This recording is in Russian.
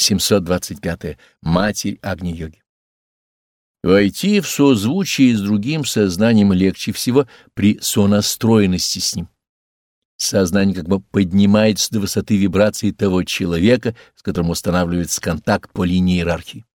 725. -е. Матерь Агни-йоги. Войти в созвучие с другим сознанием легче всего при сонастроенности с ним. Сознание как бы поднимается до высоты вибрации того человека, с которым устанавливается контакт по линии иерархии.